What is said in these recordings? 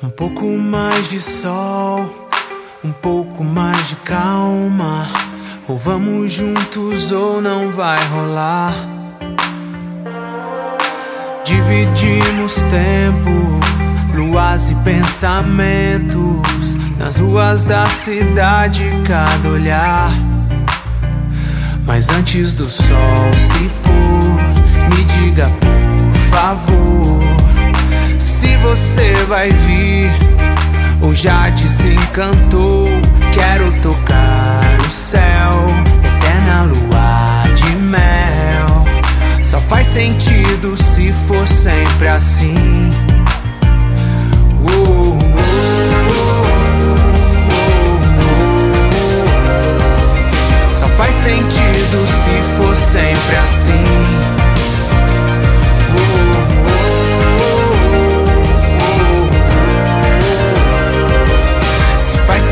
Um pouco mais de sol, um pouco mais de calma. Ou vamos juntos ou não vai rolar. Dividimos tempo, luas e pensamentos. Nas ruas da cidade, cada olhar. Mas antes do sol se pôr, me diga por você vai vir ou já desencantou. Quero tocar o céu, eterna lua de mel. Só faz sentido se for sempre assim.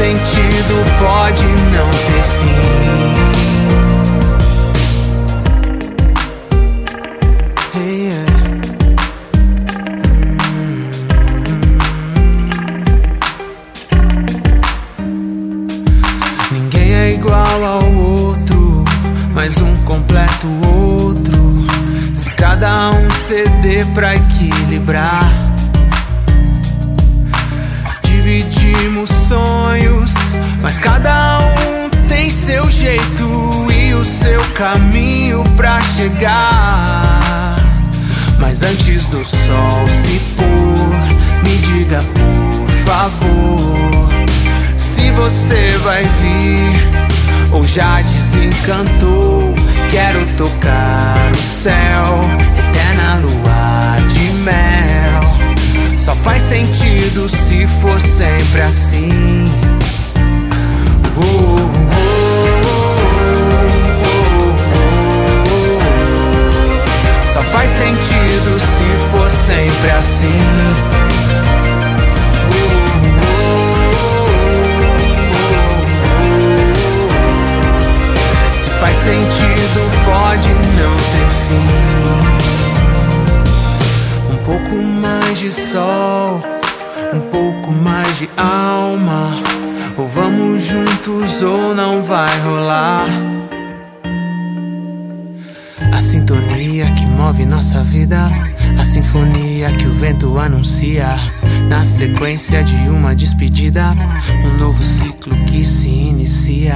Sentido, pode não ter fim. Ninguém é igual ao outro, mas um completa o outro. Se cada um ceder pra equilibrar, dividimos sonhos, mas cada um tem seu jeito e o seu caminho pra chegar. Mas antes do sol se pôr, me diga por favor se você vai vir ou já desencantou. Quero tocar o céu, sentido se for sempre assim. Só faz sentido se for sempre assim. Se faz sentido, pode não ter fim. Um pouco mais de sol, um pouco mais de alma. Ou vamos juntos ou não vai rolar. A sintonia que move nossa vida, a sinfonia que o vento anuncia. Na sequência de uma despedida, um novo ciclo que se inicia.